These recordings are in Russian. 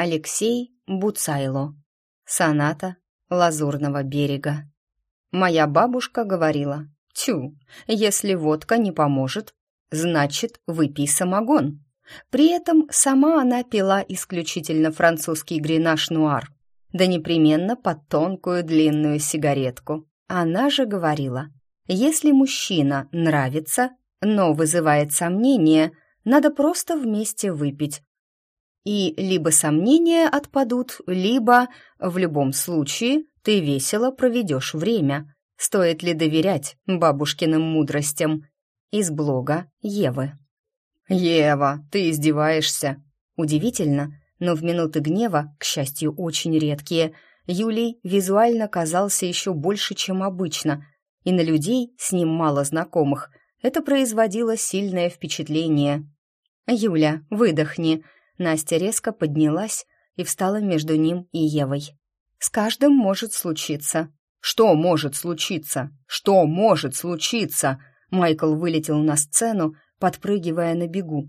Алексей Буцайло. Соната Лазурного берега. Моя бабушка говорила, «Тю, если водка не поможет, значит, выпей самогон». При этом сама она пила исключительно французский гренаж-нуар, да непременно под тонкую длинную сигаретку. Она же говорила, если мужчина нравится, но вызывает сомнения, надо просто вместе выпить. И либо сомнения отпадут, либо, в любом случае, ты весело проведешь время. Стоит ли доверять бабушкиным мудростям? Из блога Евы. «Ева, ты издеваешься?» Удивительно, но в минуты гнева, к счастью, очень редкие, Юлий визуально казался еще больше, чем обычно, и на людей, с ним мало знакомых, это производило сильное впечатление. «Юля, выдохни!» Настя резко поднялась и встала между ним и Евой. «С каждым может случиться». «Что может случиться? Что может случиться?» Майкл вылетел на сцену, подпрыгивая на бегу.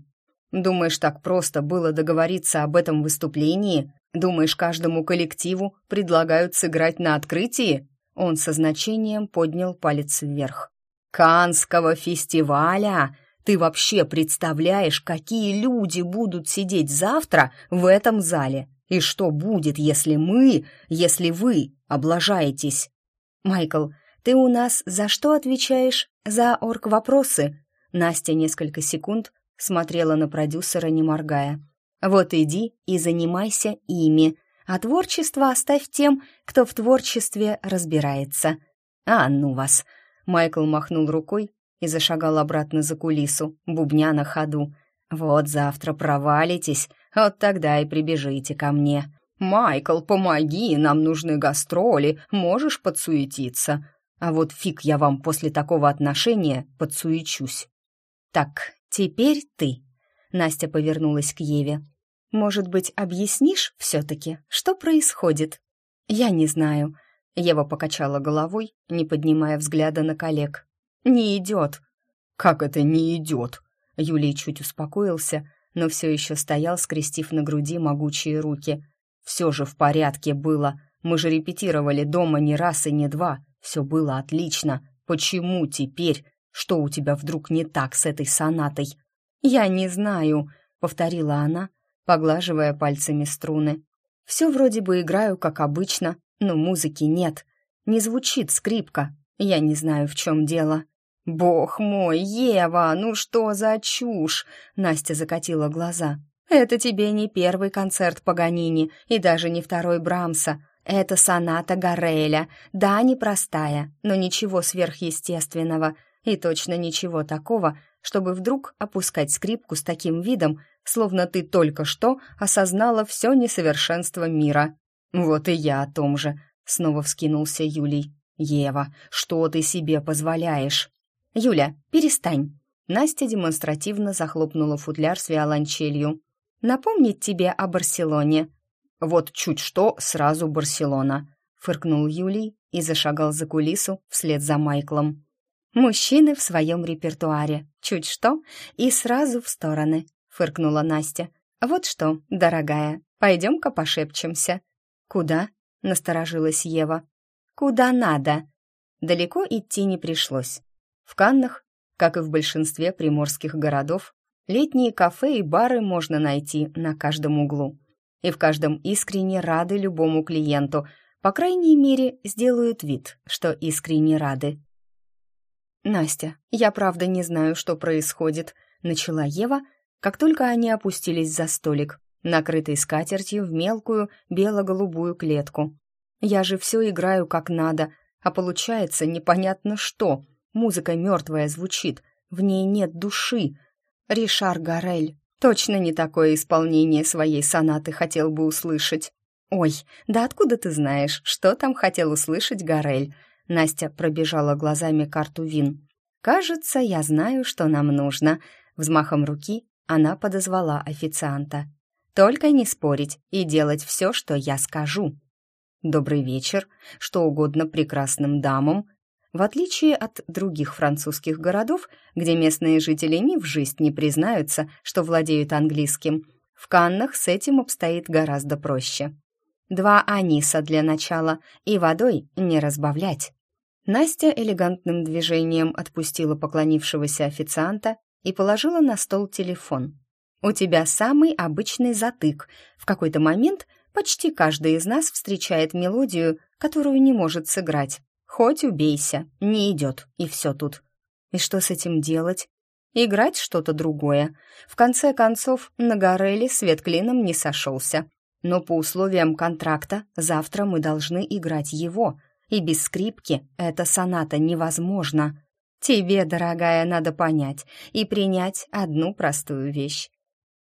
«Думаешь, так просто было договориться об этом выступлении? Думаешь, каждому коллективу предлагают сыграть на открытии?» Он со значением поднял палец вверх. «Канского фестиваля! Ты вообще представляешь, какие люди будут сидеть завтра в этом зале? И что будет, если мы, если вы облажаетесь?» «Майкл, ты у нас за что отвечаешь? За орг-вопросы?» Настя несколько секунд смотрела на продюсера, не моргая. «Вот иди и занимайся ими, а творчество оставь тем, кто в творчестве разбирается». «А ну вас!» Майкл махнул рукой и зашагал обратно за кулису, бубня на ходу. «Вот завтра провалитесь, вот тогда и прибежите ко мне». «Майкл, помоги, нам нужны гастроли, можешь подсуетиться?» «А вот фиг я вам после такого отношения подсуечусь». «Так, теперь ты». Настя повернулась к Еве. «Может быть, объяснишь все-таки, что происходит?» «Я не знаю». Ева покачала головой, не поднимая взгляда на коллег. «Не идет». «Как это не идет?» Юлий чуть успокоился, но все еще стоял, скрестив на груди могучие руки. «Все же в порядке было. Мы же репетировали дома не раз и не два. Все было отлично. Почему теперь что у тебя вдруг не так с этой сонатой?» «Я не знаю», — повторила она, поглаживая пальцами струны. «Все вроде бы играю, как обычно, но музыки нет. Не звучит скрипка. Я не знаю, в чем дело». «Бог мой, Ева, ну что за чушь?» Настя закатила глаза. «Это тебе не первый концерт Паганини и даже не второй Брамса. Это соната Гареля. Да, непростая, но ничего сверхъестественного. И точно ничего такого, чтобы вдруг опускать скрипку с таким видом, словно ты только что осознала все несовершенство мира. «Вот и я о том же», — снова вскинулся Юлий. «Ева, что ты себе позволяешь?» «Юля, перестань!» Настя демонстративно захлопнула футляр с виолончелью. «Напомнить тебе о Барселоне?» «Вот чуть что, сразу Барселона», — фыркнул Юлий и зашагал за кулису вслед за Майклом. «Мужчины в своем репертуаре. Чуть что, и сразу в стороны», — фыркнула Настя. «Вот что, дорогая, пойдем-ка пошепчемся». «Куда?» — насторожилась Ева. «Куда надо?» Далеко идти не пришлось. В Каннах, как и в большинстве приморских городов, летние кафе и бары можно найти на каждом углу. И в каждом искренне рады любому клиенту, по крайней мере, сделают вид, что искренне рады. «Настя, я правда не знаю, что происходит», — начала Ева, как только они опустились за столик, накрытый скатертью в мелкую бело-голубую клетку. «Я же все играю как надо, а получается непонятно что. Музыка мертвая звучит, в ней нет души. Ришар Гарель точно не такое исполнение своей сонаты хотел бы услышать». «Ой, да откуда ты знаешь, что там хотел услышать Гарель?» Настя пробежала глазами карту вин. «Кажется, я знаю, что нам нужно». Взмахом руки она подозвала официанта. «Только не спорить и делать все, что я скажу». «Добрый вечер, что угодно прекрасным дамам». В отличие от других французских городов, где местные жители ни в жизнь не признаются, что владеют английским, В Каннах с этим обстоит гораздо проще. Два аниса для начала и водой не разбавлять. Настя элегантным движением отпустила поклонившегося официанта и положила на стол телефон. «У тебя самый обычный затык. В какой-то момент почти каждый из нас встречает мелодию, которую не может сыграть. Хоть убейся, не идет, и все тут. И что с этим делать? Играть что-то другое. В конце концов, на Гореле свет клином не сошелся. Но по условиям контракта завтра мы должны играть его, и без скрипки эта соната невозможна. Тебе, дорогая, надо понять и принять одну простую вещь.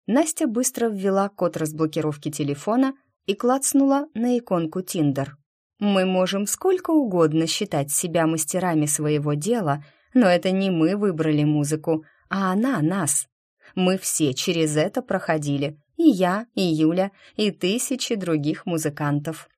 Настя быстро ввела код разблокировки телефона и клацнула на иконку Тиндер. Мы можем сколько угодно считать себя мастерами своего дела, но это не мы выбрали музыку, а она нас. Мы все через это проходили, и я, и Юля, и тысячи других музыкантов.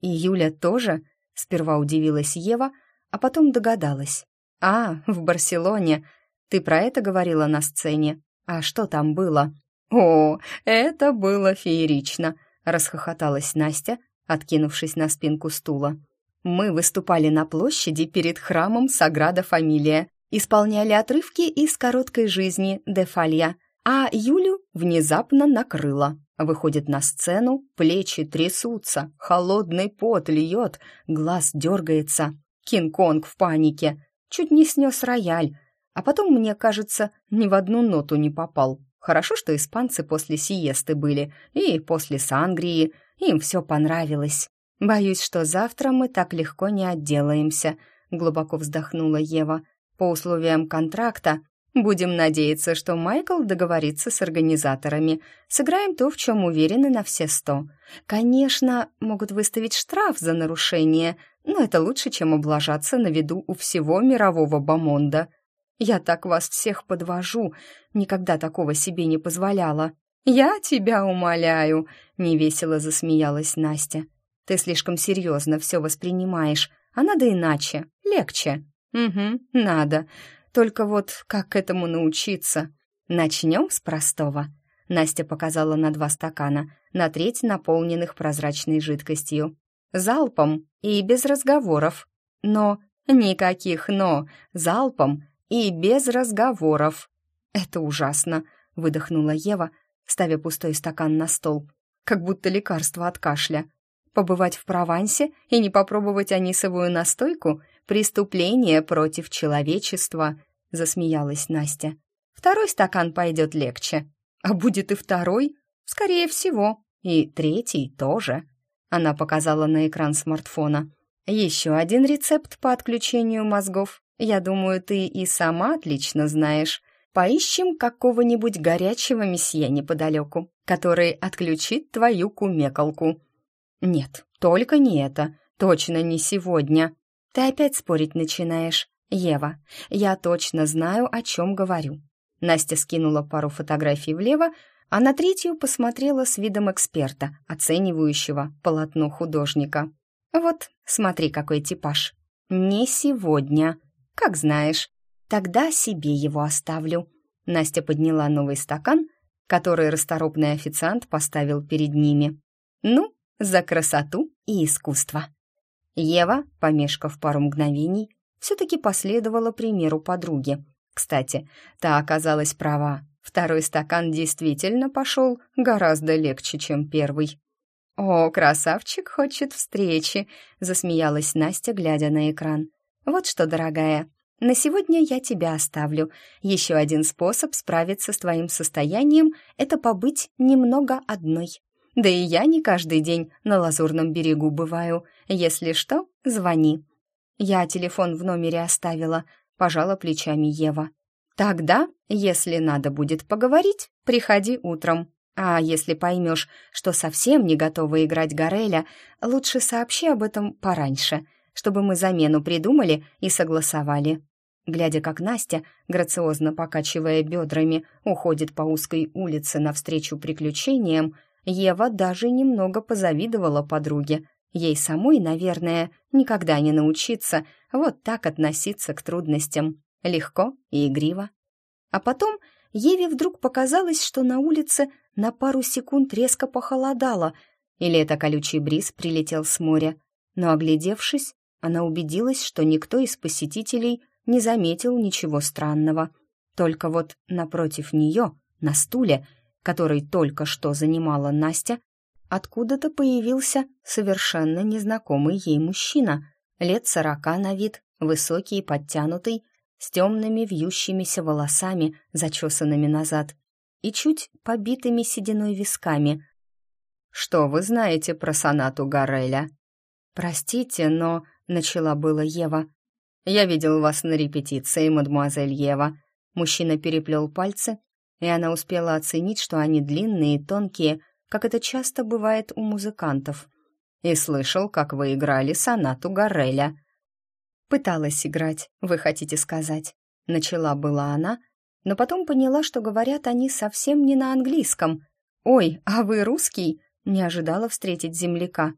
И Юля тоже? Сперва удивилась Ева, а потом догадалась. А, в Барселоне. Ты про это говорила на сцене? А что там было? О, это было феерично, расхохоталась Настя, откинувшись на спинку стула. Мы выступали на площади перед храмом Саграда Фамилия, исполняли отрывки из короткой жизни де Фалья, а Юлю внезапно накрыло. Выходит на сцену, плечи трясутся, холодный пот льет, глаз дергается. Кинг-Конг в панике, чуть не снес рояль, а потом, мне кажется, ни в одну ноту не попал. Хорошо, что испанцы после сиесты были, и после сангрии, им все понравилось. Боюсь, что завтра мы так легко не отделаемся, глубоко вздохнула Ева. По условиям контракта будем надеяться, что Майкл договорится с организаторами. Сыграем то, в чем уверены на все сто. Конечно, могут выставить штраф за нарушение, но это лучше, чем облажаться на виду у всего мирового бомонда. Я так вас всех подвожу, никогда такого себе не позволяла. Я тебя умоляю, невесело засмеялась Настя. Ты слишком серьезно все воспринимаешь, а надо иначе, легче. «Угу, надо. Только вот как этому научиться? Начнем с простого». Настя показала на два стакана, на треть наполненных прозрачной жидкостью. Залпом и без разговоров. Но никаких «но», залпом и без разговоров. «Это ужасно», — выдохнула Ева, ставя пустой стакан на стол, как будто лекарство от кашля. «Побывать в Провансе и не попробовать анисовую настойку «Преступление против человечества», — засмеялась Настя. «Второй стакан пойдет легче. А будет и второй? Скорее всего. И третий тоже». Она показала на экран смартфона. «Еще один рецепт по отключению мозгов. Я думаю, ты и сама отлично знаешь. Поищем какого-нибудь горячего месье неподалеку, который отключит твою кумекалку». «Нет, только не это. Точно не сегодня», «Ты опять спорить начинаешь, Ева. Я точно знаю, о чем говорю». Настя скинула пару фотографий влево, а на третью посмотрела с видом эксперта, оценивающего полотно художника. «Вот, смотри, какой типаж. Не сегодня. Как знаешь. Тогда себе его оставлю». Настя подняла новый стакан, который расторопный официант поставил перед ними. «Ну, за красоту и искусство!» Ева, помешкав пару мгновений, все-таки последовала примеру подруги. Кстати, та оказалась права. Второй стакан действительно пошел гораздо легче, чем первый. «О, красавчик хочет встречи!» — засмеялась Настя, глядя на экран. «Вот что, дорогая, на сегодня я тебя оставлю. Еще один способ справиться с твоим состоянием — это побыть немного одной. Да и я не каждый день на Лазурном берегу бываю. Если что, звони». Я телефон в номере оставила, пожала плечами Ева. «Тогда, если надо будет поговорить, приходи утром. А если поймешь, что совсем не готова играть Гореля, лучше сообщи об этом пораньше, чтобы мы замену придумали и согласовали». Глядя, как Настя, грациозно покачивая бедрами, уходит по узкой улице навстречу приключениям, Ева даже немного позавидовала подруге. Ей самой, наверное, никогда не научиться вот так относиться к трудностям. Легко и игриво. А потом Еве вдруг показалось, что на улице на пару секунд резко похолодало, или это колючий бриз прилетел с моря. Но, оглядевшись, она убедилась, что никто из посетителей не заметил ничего странного. Только вот напротив нее, на стуле, который только что занимала Настя, откуда-то появился совершенно незнакомый ей мужчина, лет сорока на вид, высокий и подтянутый, с темными вьющимися волосами, зачесанными назад, и чуть побитыми сединой висками. «Что вы знаете про сонату Гареля?» «Простите, но...» — начала было Ева. «Я видел вас на репетиции, мадемуазель Ева». Мужчина переплел пальцы, и она успела оценить, что они длинные и тонкие, как это часто бывает у музыкантов. «И слышал, как вы играли сонату Гареля». «Пыталась играть, вы хотите сказать?» Начала была она, но потом поняла, что говорят они совсем не на английском. «Ой, а вы русский?» Не ожидала встретить земляка.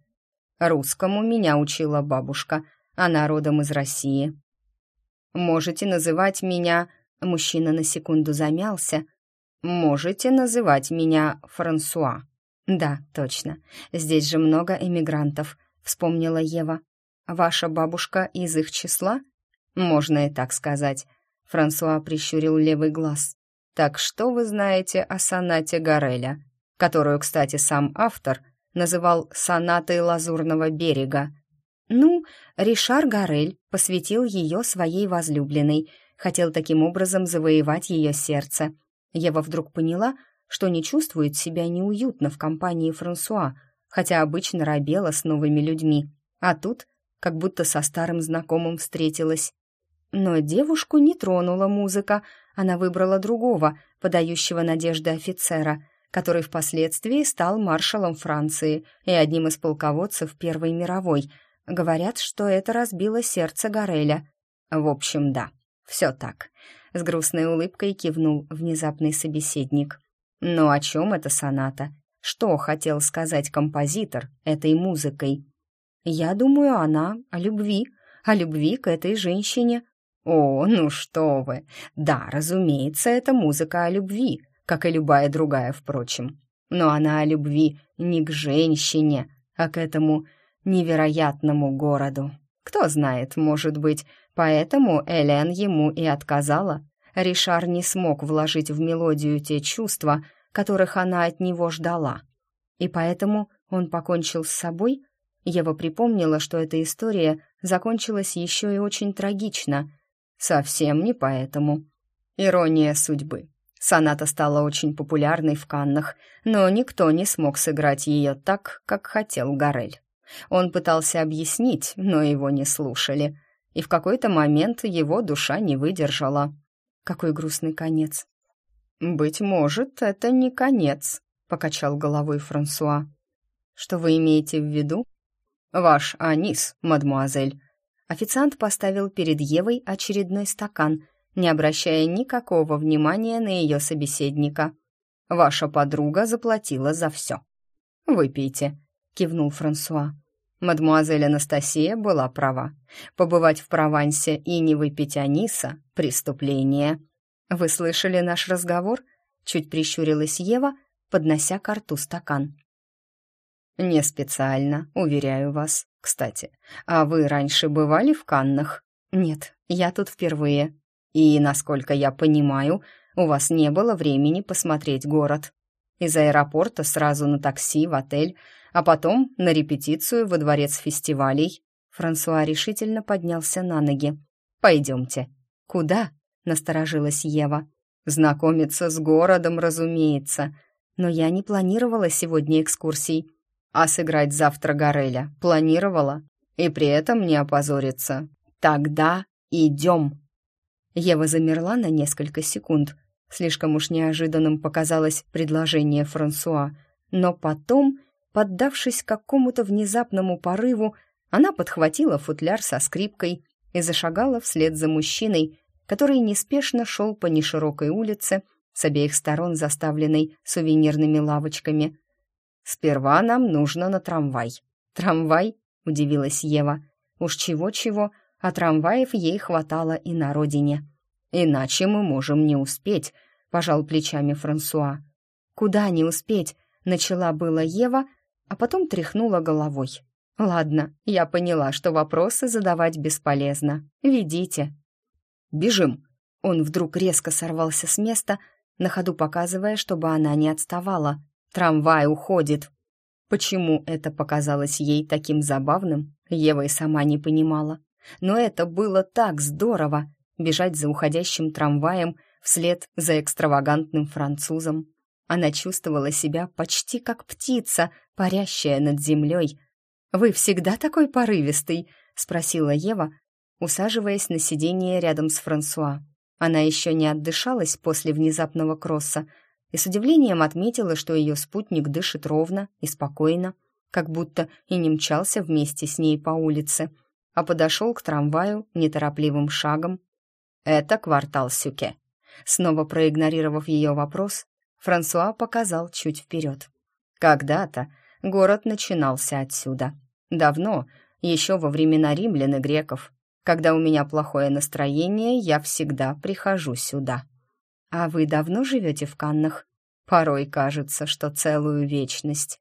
«Русскому меня учила бабушка, она родом из России». «Можете называть меня...» Мужчина на секунду замялся. «Можете называть меня Франсуа». «Да, точно. Здесь же много эмигрантов», — вспомнила Ева. Ваша бабушка из их числа? Можно и так сказать. Франсуа прищурил левый глаз. Так что вы знаете о сонате Гореля, которую, кстати, сам автор называл сонатой Лазурного берега? Ну, Ришар Горель посвятил ее своей возлюбленной, хотел таким образом завоевать ее сердце. Ева вдруг поняла, что не чувствует себя неуютно в компании Франсуа, хотя обычно робела с новыми людьми. А тут как будто со старым знакомым встретилась. Но девушку не тронула музыка, она выбрала другого, подающего надежды офицера, который впоследствии стал маршалом Франции и одним из полководцев Первой мировой. Говорят, что это разбило сердце Гореля. В общем, да, все так. С грустной улыбкой кивнул внезапный собеседник. Но о чем эта соната? Что хотел сказать композитор этой музыкой? Я думаю, она о любви, о любви к этой женщине. О, ну что вы! Да, разумеется, это музыка о любви, как и любая другая, впрочем. Но она о любви не к женщине, а к этому невероятному городу. Кто знает, может быть, поэтому Элен ему и отказала. Ришар не смог вложить в мелодию те чувства, которых она от него ждала. И поэтому он покончил с собой, Ева припомнила, что эта история закончилась еще и очень трагично. Совсем не поэтому. Ирония судьбы. Соната стала очень популярной в Каннах, но никто не смог сыграть ее так, как хотел Гарель. Он пытался объяснить, но его не слушали, и в какой-то момент его душа не выдержала. Какой грустный конец. «Быть может, это не конец», — покачал головой Франсуа. «Что вы имеете в виду?» «Ваш анис, мадмуазель». Официант поставил перед Евой очередной стакан, не обращая никакого внимания на ее собеседника. «Ваша подруга заплатила за все». «Выпейте», — кивнул Франсуа. Мадмуазель Анастасия была права. Побывать в Провансе и не выпить аниса — преступление. «Вы слышали наш разговор?» — чуть прищурилась Ева, поднося к рту стакан. «Не специально, уверяю вас. Кстати, а вы раньше бывали в Каннах?» «Нет, я тут впервые. И, насколько я понимаю, у вас не было времени посмотреть город. Из аэропорта сразу на такси в отель, а потом на репетицию во дворец фестивалей». Франсуа решительно поднялся на ноги. «Пойдемте». «Куда?» — насторожилась Ева. «Знакомиться с городом, разумеется. Но я не планировала сегодня экскурсий. А сыграть завтра Гореля планировала и при этом не опозориться. Тогда идем. Ева замерла на несколько секунд. Слишком уж неожиданным показалось предложение Франсуа. Но потом, поддавшись какому-то внезапному порыву, она подхватила футляр со скрипкой и зашагала вслед за мужчиной, который неспешно шел по неширокой улице, с обеих сторон заставленной сувенирными лавочками. «Сперва нам нужно на трамвай». «Трамвай?» — удивилась Ева. «Уж чего-чего, а трамваев ей хватало и на родине». «Иначе мы можем не успеть», — пожал плечами Франсуа. Куда не успеть? Начала было Ева, а потом тряхнула головой. Ладно, я поняла, что вопросы задавать бесполезно. Ведите. Бежим. Он вдруг резко сорвался с места, на ходу показывая, чтобы она не отставала. Трамвай уходит. Почему это показалось ей таким забавным, Ева и сама не понимала. Но это было так здорово — бежать за уходящим трамваем вслед за экстравагантным французом. Она чувствовала себя почти как птица, парящая над землей. «Вы всегда такой порывистый?» — спросила Ева, усаживаясь на сиденье рядом с Франсуа. Она еще не отдышалась после внезапного кросса и с удивлением отметила, что ее спутник дышит ровно и спокойно, как будто и не мчался вместе с ней по улице, а подошел к трамваю неторопливым шагом. «Это квартал Сюке». Снова проигнорировав ее вопрос, Франсуа показал чуть вперед. «Когда-то город начинался отсюда. Давно, еще во времена римлян и греков. Когда у меня плохое настроение, я всегда прихожу сюда». «А вы давно живете в Каннах?» «Порой кажется, что целую вечность».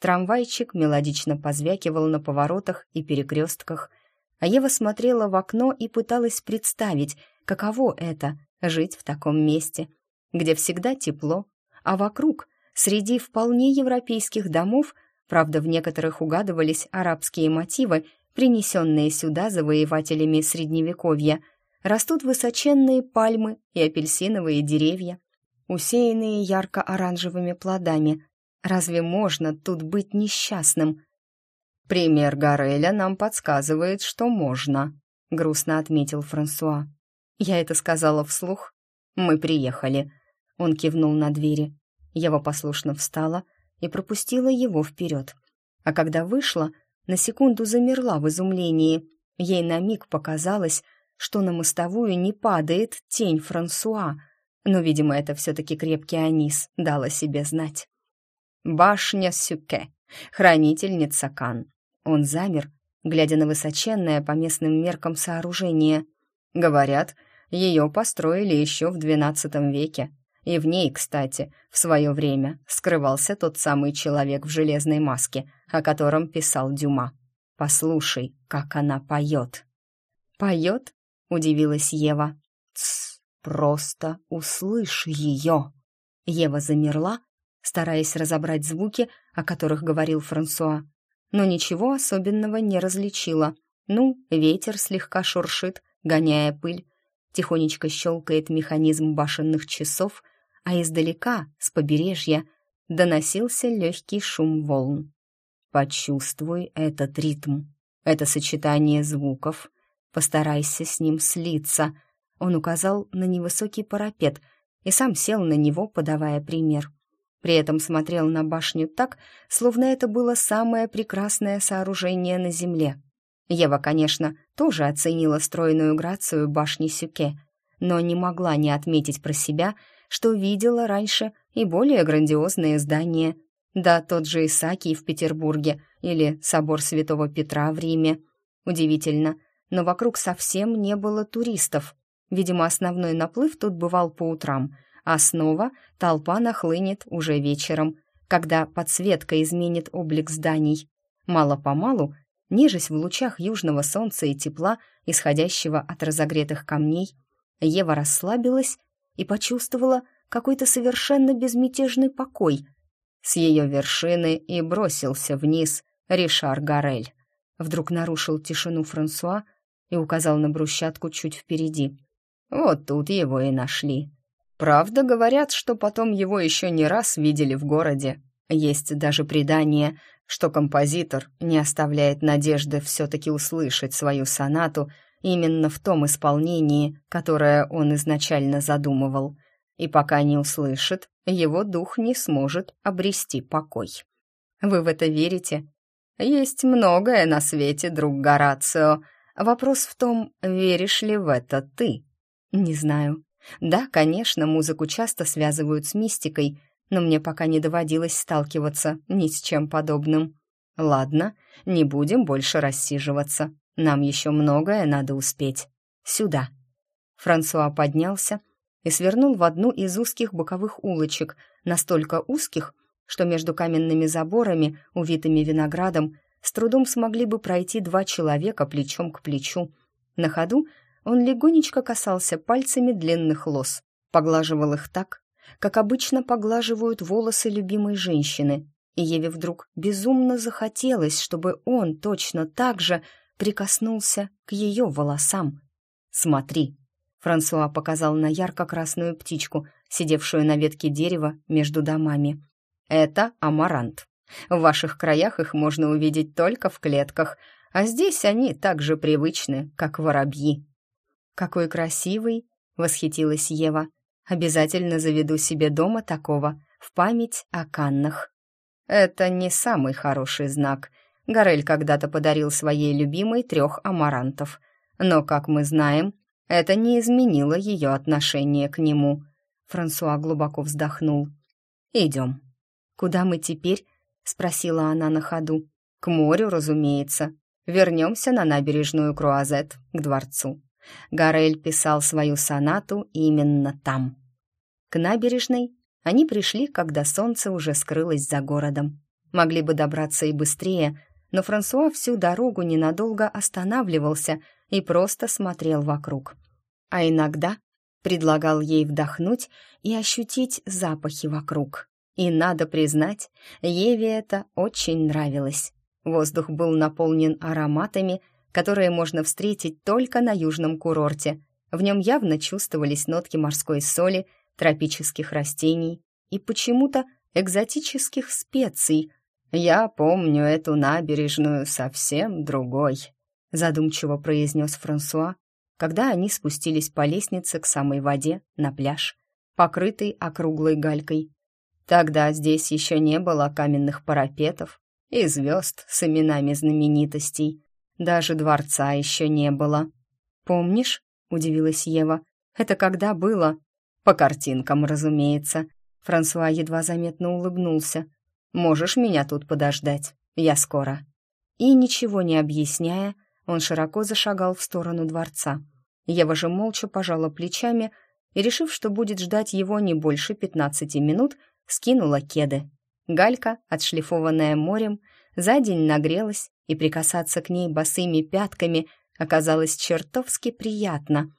Трамвайчик мелодично позвякивал на поворотах и перекрестках, а Ева смотрела в окно и пыталась представить, каково это — жить в таком месте, где всегда тепло, а вокруг, среди вполне европейских домов, правда, в некоторых угадывались арабские мотивы, принесенные сюда завоевателями Средневековья, растут высоченные пальмы и апельсиновые деревья, усеянные ярко-оранжевыми плодами. Разве можно тут быть несчастным? «Пример Гореля нам подсказывает, что можно», — грустно отметил Франсуа. Я это сказала вслух. «Мы приехали», — он кивнул на двери. Ева послушно встала и пропустила его вперед. А когда вышла, на секунду замерла в изумлении. Ей на миг показалось, что на мостовую не падает тень Франсуа, но, видимо, это все-таки крепкий анис дал о себе знать. «Башня Сюке, хранительница Кан». Он замер, глядя на высоченное по местным меркам сооружение. Говорят, ее построили еще в XII веке. И в ней, кстати, в свое время скрывался тот самый человек в железной маске, о котором писал Дюма. Послушай, как она поет. «Поет?» — удивилась Ева. «Тсс, просто услышь ее!» Ева замерла, стараясь разобрать звуки, о которых говорил Франсуа, но ничего особенного не различила. Ну, ветер слегка шуршит, гоняя пыль, тихонечко щелкает механизм башенных часов, а издалека, с побережья, доносился легкий шум волн. Почувствуй этот ритм, это сочетание звуков. Постарайся с ним слиться. Он указал на невысокий парапет и сам сел на него, подавая пример. При этом смотрел на башню так, словно это было самое прекрасное сооружение на земле. Ева, конечно, тоже оценила стройную грацию башни Сюке, но не могла не отметить про себя, что видела раньше и более грандиозные здания, да тот же Исаакий в Петербурге или собор Святого Петра в Риме. Удивительно, но вокруг совсем не было туристов. Видимо, основной наплыв тут бывал по утрам, а снова толпа нахлынет уже вечером, когда подсветка изменит облик зданий. Мало-помалу Нежесть в лучах южного солнца и тепла, исходящего от разогретых камней, Ева расслабилась и почувствовала какой-то совершенно безмятежный покой. С ее вершины и бросился вниз Ришар Гарель. Вдруг нарушил тишину Франсуа и указал на брусчатку чуть впереди. Вот тут его и нашли. Правда, говорят, что потом его еще не раз видели в городе. Есть даже предание, что композитор не оставляет надежды все-таки услышать свою сонату именно в том исполнении, которое он изначально задумывал. И пока не услышит, его дух не сможет обрести покой. Вы в это верите? Есть многое на свете, друг Горацио. Вопрос в том, веришь ли в это ты? Не знаю. Да, конечно, музыку часто связывают с мистикой, но мне пока не доводилось сталкиваться ни с чем подобным. Ладно, не будем больше рассиживаться. Нам еще многое надо успеть. Сюда. Франсуа поднялся и свернул в одну из узких боковых улочек, настолько узких, что между каменными заборами, увитыми виноградом, с трудом смогли бы пройти два человека плечом к плечу. На ходу он легонечко касался пальцами длинных лос, поглаживал их так, как обычно поглаживают волосы любимой женщины, и Еве вдруг безумно захотелось, чтобы он точно так же прикоснулся к ее волосам. «Смотри!» — Франсуа показал на ярко-красную птичку, сидевшую на ветке дерева между домами. «Это амарант. В ваших краях их можно увидеть только в клетках, а здесь они так же привычны, как воробьи». «Какой красивый!» — восхитилась Ева. «Обязательно заведу себе дома такого, в память о Каннах». «Это не самый хороший знак», Горель когда-то подарил своей любимой трех амарантов. Но, как мы знаем, это не изменило ее отношение к нему. Франсуа глубоко вздохнул. «Идем». «Куда мы теперь?» — спросила она на ходу. «К морю, разумеется. Вернемся на набережную Круазет, к дворцу». Гарель писал свою сонату именно там. К набережной они пришли, когда солнце уже скрылось за городом. Могли бы добраться и быстрее, но Франсуа всю дорогу ненадолго останавливался и просто смотрел вокруг. А иногда предлагал ей вдохнуть и ощутить запахи вокруг. И, надо признать, Еве это очень нравилось. Воздух был наполнен ароматами, которые можно встретить только на южном курорте. В нем явно чувствовались нотки морской соли, тропических растений и почему-то экзотических специй, «Я помню эту набережную совсем другой», — задумчиво произнес Франсуа, когда они спустились по лестнице к самой воде на пляж, покрытый округлой галькой. Тогда здесь еще не было каменных парапетов и звезд с именами знаменитостей. Даже дворца еще не было. «Помнишь?» — удивилась Ева. «Это когда было?» «По картинкам, разумеется». Франсуа едва заметно улыбнулся. Можешь меня тут подождать, я скоро». И, ничего не объясняя, он широко зашагал в сторону дворца. Ева же молча пожала плечами и, решив, что будет ждать его не больше пятнадцати минут, скинула кеды. Галька, отшлифованная морем, за день нагрелась, и прикасаться к ней босыми пятками оказалось чертовски приятно.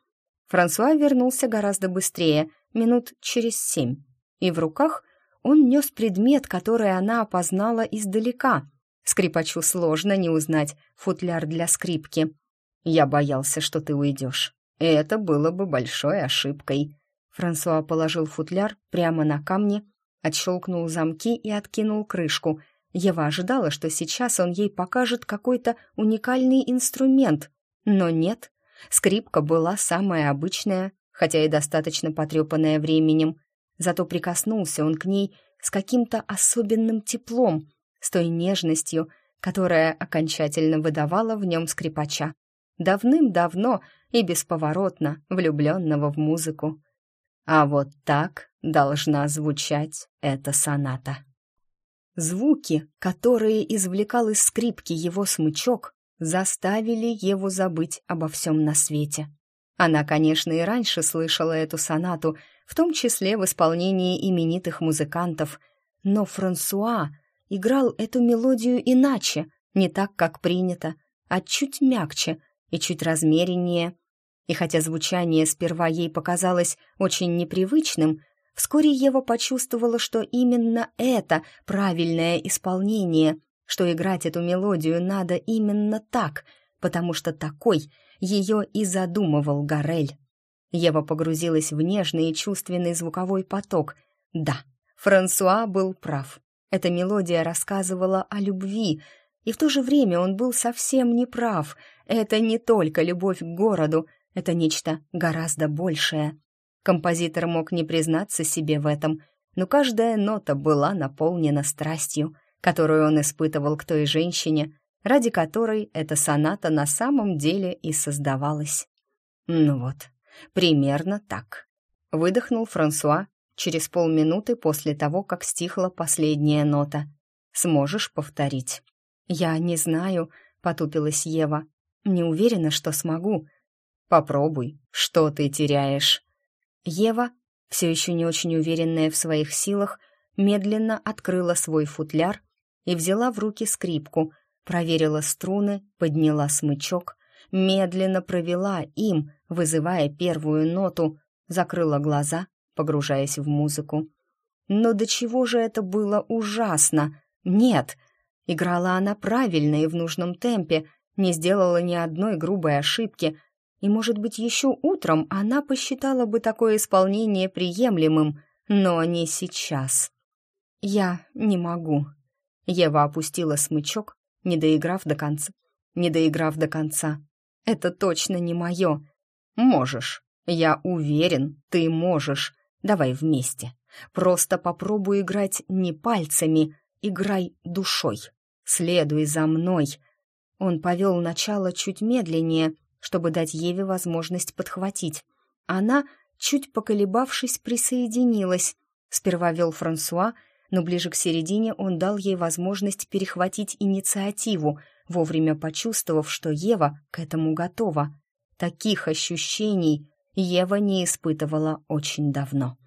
Франсуа вернулся гораздо быстрее, минут через семь, и в руках — он нес предмет, который она опознала издалека. Скрипачу сложно не узнать футляр для скрипки. «Я боялся, что ты уйдешь. И это было бы большой ошибкой». Франсуа положил футляр прямо на камни, отщелкнул замки и откинул крышку. Ева ожидала, что сейчас он ей покажет какой-то уникальный инструмент. Но нет, скрипка была самая обычная, хотя и достаточно потрепанная временем. Зато прикоснулся он к ней с каким-то особенным теплом, с той нежностью, которая окончательно выдавала в нем скрипача. Давным-давно и бесповоротно влюбленного в музыку. А вот так должна звучать эта соната. Звуки, которые извлекал из скрипки его смычок, заставили его забыть обо всем на свете. Она, конечно, и раньше слышала эту сонату, в том числе в исполнении именитых музыкантов, но Франсуа играл эту мелодию иначе, не так, как принято, а чуть мягче и чуть размереннее. И хотя звучание сперва ей показалось очень непривычным, вскоре Ева почувствовала, что именно это правильное исполнение, что играть эту мелодию надо именно так, потому что такой — ее и задумывал Гарель. Ева погрузилась в нежный и чувственный звуковой поток. Да, Франсуа был прав. Эта мелодия рассказывала о любви, и в то же время он был совсем не прав. Это не только любовь к городу, это нечто гораздо большее. Композитор мог не признаться себе в этом, но каждая нота была наполнена страстью, которую он испытывал к той женщине, ради которой эта соната на самом деле и создавалась. Ну вот, примерно так. Выдохнул Франсуа через полминуты после того, как стихла последняя нота. «Сможешь повторить?» «Я не знаю», — потупилась Ева. «Не уверена, что смогу». «Попробуй, что ты теряешь?» Ева, все еще не очень уверенная в своих силах, медленно открыла свой футляр и взяла в руки скрипку, проверила струны, подняла смычок, медленно провела им, вызывая первую ноту, закрыла глаза, погружаясь в музыку. Но до чего же это было ужасно! Нет! Играла она правильно и в нужном темпе, не сделала ни одной грубой ошибки, и, может быть, еще утром она посчитала бы такое исполнение приемлемым, но не сейчас. «Я не могу». Ева опустила смычок, не доиграв до конца. Не доиграв до конца. «Это точно не мое». «Можешь. Я уверен, ты можешь. Давай вместе. Просто попробуй играть не пальцами, играй душой. Следуй за мной». Он повел начало чуть медленнее, чтобы дать Еве возможность подхватить. Она, чуть поколебавшись, присоединилась. Сперва вел Франсуа, но ближе к середине он дал ей возможность перехватить инициативу, вовремя почувствовав, что Ева к этому готова. Таких ощущений Ева не испытывала очень давно.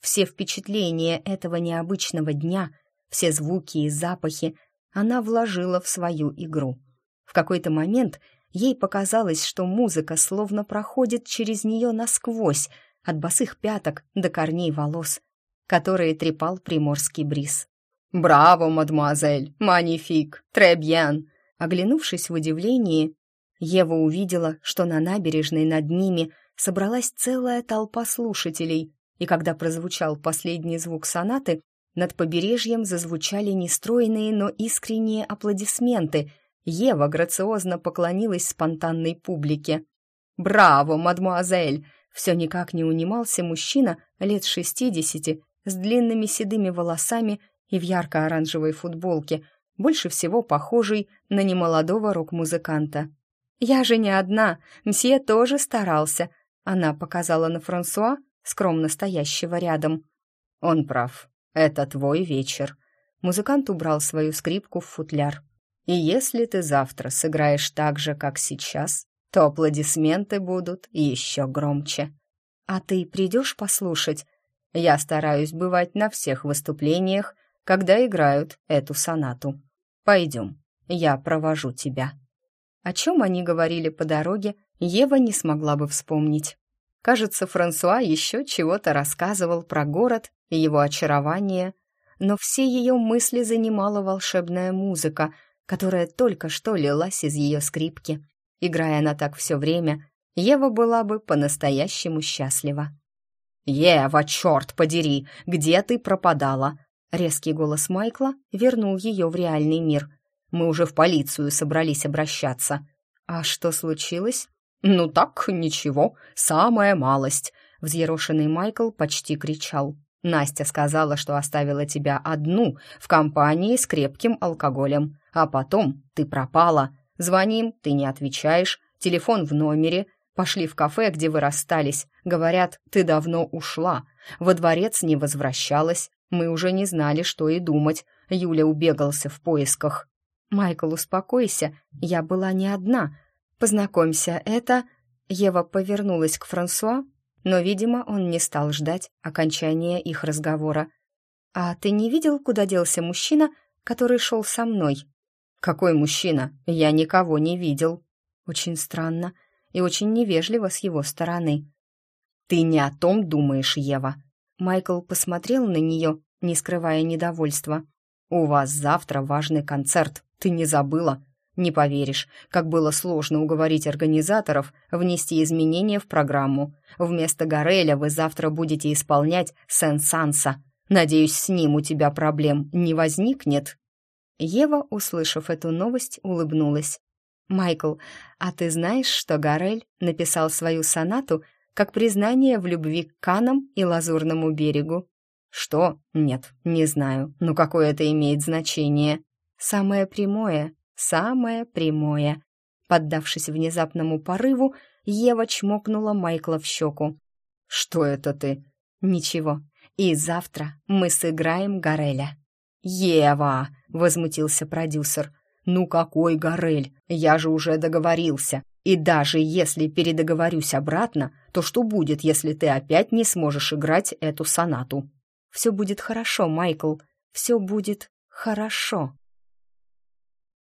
Все впечатления этого необычного дня, все звуки и запахи она вложила в свою игру. В какой-то момент ей показалось, что музыка словно проходит через нее насквозь, от босых пяток до корней волос, которые трепал приморский бриз. «Браво, мадемуазель! Манифик! Требьен!» Оглянувшись в удивлении, Ева увидела, что на набережной над ними собралась целая толпа слушателей, и когда прозвучал последний звук сонаты, над побережьем зазвучали нестройные, но искренние аплодисменты. Ева грациозно поклонилась спонтанной публике. «Браво, мадмуазель!» Все никак не унимался мужчина лет шестидесяти с длинными седыми волосами и в ярко-оранжевой футболке, больше всего похожий на немолодого рок-музыканта. «Я же не одна, мсье тоже старался», — она показала на Франсуа, скромно стоящего рядом. «Он прав. Это твой вечер». Музыкант убрал свою скрипку в футляр. «И если ты завтра сыграешь так же, как сейчас, то аплодисменты будут еще громче». «А ты придешь послушать?» «Я стараюсь бывать на всех выступлениях, когда играют эту сонату. Пойдем, я провожу тебя». О чем они говорили по дороге, Ева не смогла бы вспомнить. Кажется, Франсуа еще чего-то рассказывал про город и его очарование, но все ее мысли занимала волшебная музыка, которая только что лилась из ее скрипки. Играя она так все время, Ева была бы по-настоящему счастлива. «Ева, черт подери, где ты пропадала?» Резкий голос Майкла вернул ее в реальный мир. «Мы уже в полицию собрались обращаться». «А что случилось?» «Ну так, ничего, самая малость», — взъерошенный Майкл почти кричал. «Настя сказала, что оставила тебя одну в компании с крепким алкоголем, а потом ты пропала. Звоним, ты не отвечаешь, телефон в номере, пошли в кафе, где вы расстались. Говорят, ты давно ушла, во дворец не возвращалась. Мы уже не знали, что и думать. Юля убегался в поисках». «Майкл, успокойся, я была не одна», «Познакомься, это...» Ева повернулась к Франсуа, но, видимо, он не стал ждать окончания их разговора. «А ты не видел, куда делся мужчина, который шел со мной?» «Какой мужчина? Я никого не видел». Очень странно и очень невежливо с его стороны. «Ты не о том думаешь, Ева». Майкл посмотрел на нее, не скрывая недовольства. «У вас завтра важный концерт, ты не забыла? Не поверишь, как было сложно уговорить организаторов внести изменения в программу. Вместо Гореля вы завтра будете исполнять Сен-Санса. Надеюсь, с ним у тебя проблем не возникнет». Ева, услышав эту новость, улыбнулась. «Майкл, а ты знаешь, что Горель написал свою сонату как признание в любви к Канам и Лазурному берегу?» «Что? Нет, не знаю. Но какое это имеет значение?» «Самое прямое самое прямое. Поддавшись внезапному порыву, Ева чмокнула Майкла в щеку. «Что это ты?» «Ничего. И завтра мы сыграем Гореля». «Ева!» — возмутился продюсер. «Ну какой Горель? Я же уже договорился. И даже если передоговорюсь обратно, то что будет, если ты опять не сможешь играть эту сонату? Все будет хорошо, Майкл. Все будет хорошо.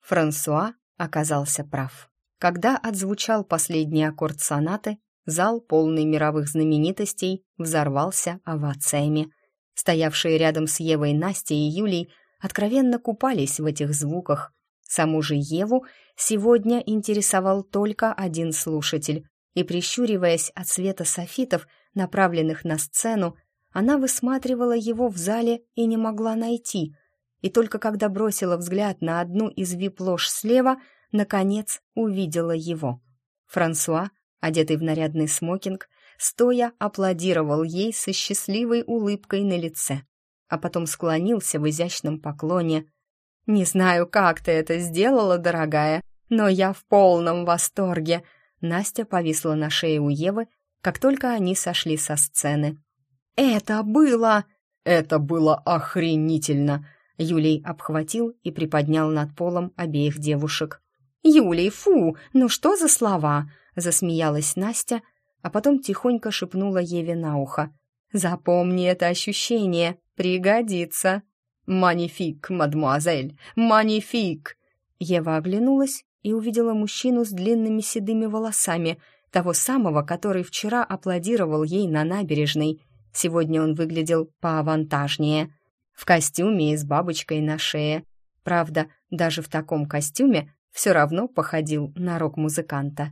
Франсуа оказался прав. Когда отзвучал последний аккорд сонаты, зал, полный мировых знаменитостей, взорвался овациями. Стоявшие рядом с Евой Настя и Юлей откровенно купались в этих звуках. Саму же Еву сегодня интересовал только один слушатель, и, прищуриваясь от света софитов, направленных на сцену, она высматривала его в зале и не могла найти. И только когда бросила взгляд на одну из вип-лож слева, наконец увидела его. Франсуа, одетый в нарядный смокинг, стоя аплодировал ей со счастливой улыбкой на лице, а потом склонился в изящном поклоне. «Не знаю, как ты это сделала, дорогая, но я в полном восторге!» Настя повисла на шее у Евы, как только они сошли со сцены. «Это было...» «Это было охренительно!» Юлий обхватил и приподнял над полом обеих девушек. «Юлий, фу! Ну что за слова?» Засмеялась Настя, а потом тихонько шепнула Еве на ухо. «Запомни это ощущение, пригодится!» «Манифик, мадмуазель, манифик!» Ева оглянулась и увидела мужчину с длинными седыми волосами, того самого, который вчера аплодировал ей на набережной. Сегодня он выглядел поавантажнее, в костюме и с бабочкой на шее. Правда, даже в таком костюме все равно походил на рок-музыканта.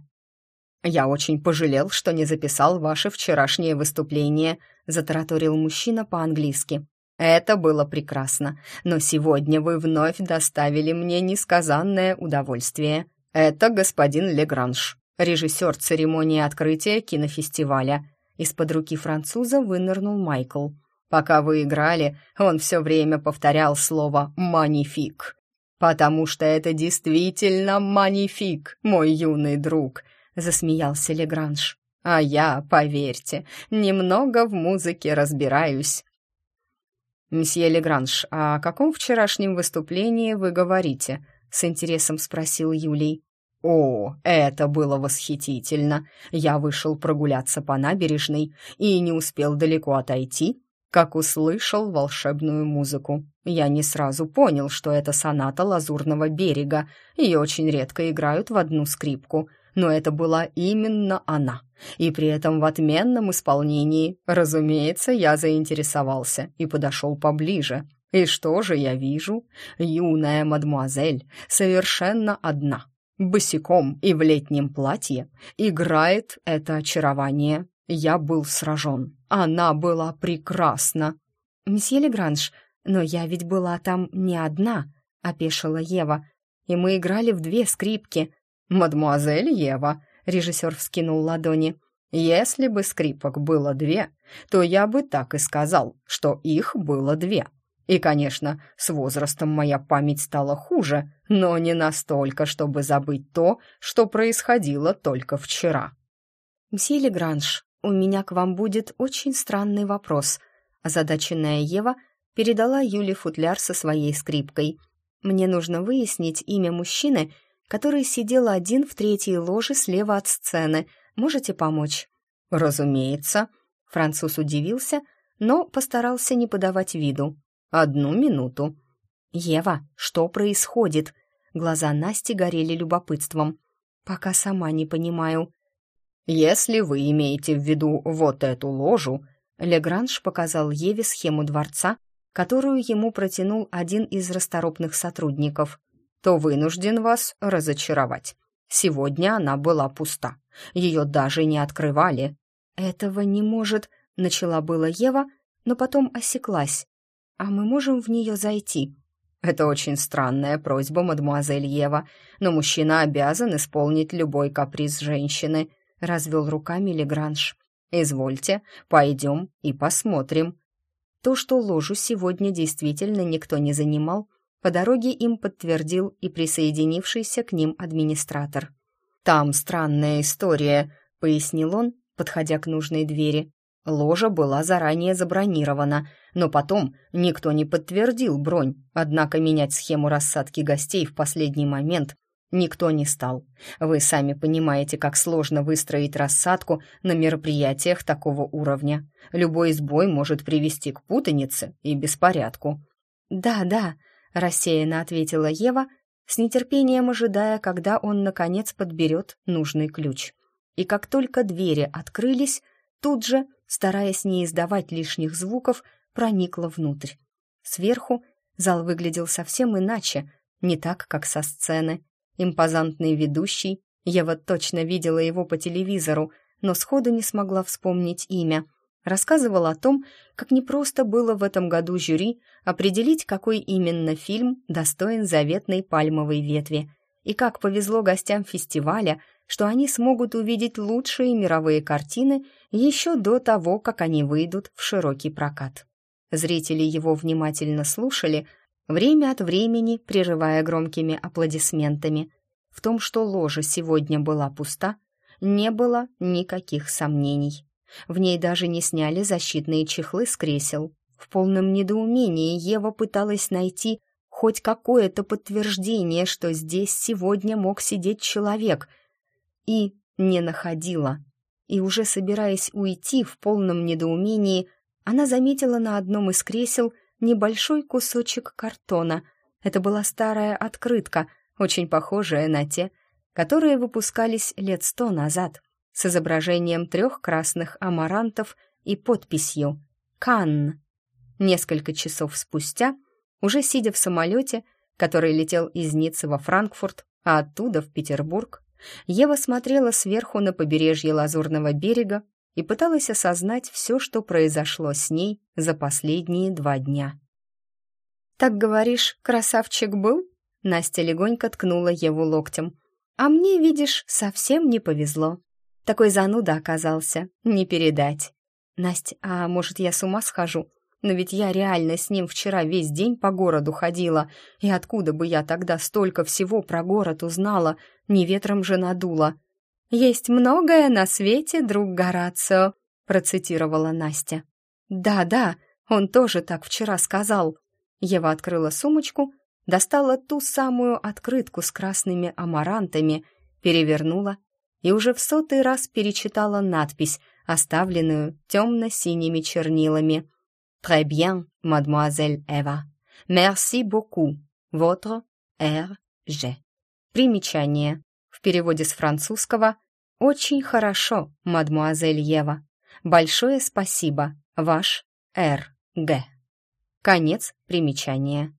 «Я очень пожалел, что не записал ваше вчерашнее выступление», затараторил мужчина по-английски. «Это было прекрасно, но сегодня вы вновь доставили мне несказанное удовольствие. Это господин Легранж, режиссер церемонии открытия кинофестиваля». Из-под руки француза вынырнул Майкл. Пока вы играли, он все время повторял слово «манифик». «Потому что это действительно манифик, мой юный друг», — засмеялся Легранж. «А я, поверьте, немного в музыке разбираюсь». «Мсье Легранж, о каком вчерашнем выступлении вы говорите?» — с интересом спросил Юлий. «О, это было восхитительно! Я вышел прогуляться по набережной и не успел далеко отойти, как услышал волшебную музыку. Я не сразу понял, что это соната Лазурного берега. Ее очень редко играют в одну скрипку, но это была именно она. И при этом в отменном исполнении, разумеется, я заинтересовался и подошел поближе. И что же я вижу? Юная мадемуазель, совершенно одна, босиком и в летнем платье, играет это очарование. Я был сражен. Она была прекрасна. «Месье Легранж, но я ведь была там не одна», — опешила Ева. «И мы играли в две скрипки». «Мадемуазель Ева», — режиссер вскинул ладони, «если бы скрипок было две, то я бы так и сказал, что их было две. И, конечно, с возрастом моя память стала хуже, но не настолько, чтобы забыть то, что происходило только вчера». «Мсье Легранж, у меня к вам будет очень странный вопрос», озадаченная Ева передала Юле футляр со своей скрипкой. «Мне нужно выяснить имя мужчины, который сидел один в третьей ложе слева от сцены. Можете помочь?» «Разумеется», — француз удивился, но постарался не подавать виду. «Одну минуту». «Ева, что происходит?» Глаза Насти горели любопытством. «Пока сама не понимаю». «Если вы имеете в виду вот эту ложу», Легранж показал Еве схему дворца, которую ему протянул один из расторопных сотрудников, то вынужден вас разочаровать. Сегодня она была пуста. Ее даже не открывали. «Этого не может...» — начала была Ева, но потом осеклась. «А мы можем в нее зайти?» «Это очень странная просьба, мадемуазель Ева, но мужчина обязан исполнить любой каприз женщины», — развел руками Легранж. «Извольте, пойдем и посмотрим». То, что ложу сегодня действительно никто не занимал, по дороге им подтвердил и присоединившийся к ним администратор. «Там странная история», — пояснил он, подходя к нужной двери. Ложа была заранее забронирована, но потом никто не подтвердил бронь, однако менять схему рассадки гостей в последний момент никто не стал. Вы сами понимаете, как сложно выстроить рассадку на мероприятиях такого уровня. Любой сбой может привести к путанице и беспорядку. «Да, да», — рассеянно ответила Ева, с нетерпением ожидая, когда он, наконец, подберет нужный ключ. И как только двери открылись, тут же, стараясь не издавать лишних звуков, проникла внутрь. Сверху зал выглядел совсем иначе, не так, как со сцены. Импозантный ведущий, вот точно видела его по телевизору, но сходу не смогла вспомнить имя. Рассказывал о том, как непросто было в этом году жюри определить, какой именно фильм достоин заветной пальмовой ветви, и как повезло гостям фестиваля, что они смогут увидеть лучшие мировые картины еще до того, как они выйдут в широкий прокат. Зрители его внимательно слушали, время от времени прерывая громкими аплодисментами. В том, что ложа сегодня была пуста, не было никаких сомнений. В ней даже не сняли защитные чехлы с кресел. В полном недоумении Ева пыталась найти хоть какое-то подтверждение, что здесь сегодня мог сидеть человек, и не находила. И уже собираясь уйти в полном недоумении, она заметила на одном из кресел небольшой кусочек картона. Это была старая открытка, очень похожая на те, которые выпускались лет сто назад, с изображением трех красных амарантов и подписью «Канн». Несколько часов спустя, уже сидя в самолете, который летел из Ниццы во Франкфурт, а оттуда в Петербург, Ева смотрела сверху на побережье Лазурного берега и пыталась осознать все, что произошло с ней за последние два дня. «Так говоришь, красавчик был?» Настя легонько ткнула Еву локтем. «А мне, видишь, совсем не повезло. Такой зануда оказался, не передать. Настя, а может, я с ума схожу? Но ведь я реально с ним вчера весь день по городу ходила, и откуда бы я тогда столько всего про город узнала, не ветром же надула?» «Есть многое на свете, друг Горацио», — процитировала Настя. «Да-да, он тоже так вчера сказал». Ева открыла сумочку, достала ту самую открытку с красными амарантами, перевернула и уже в сотый раз перечитала надпись, оставленную темно-синими чернилами. «Très bien, mademoiselle Eva. Merci beaucoup. Votre R.G.» Примечание. В переводе с французского «Очень хорошо, мадмуазель Ева. Большое спасибо, ваш Р. Г.» Конец примечания.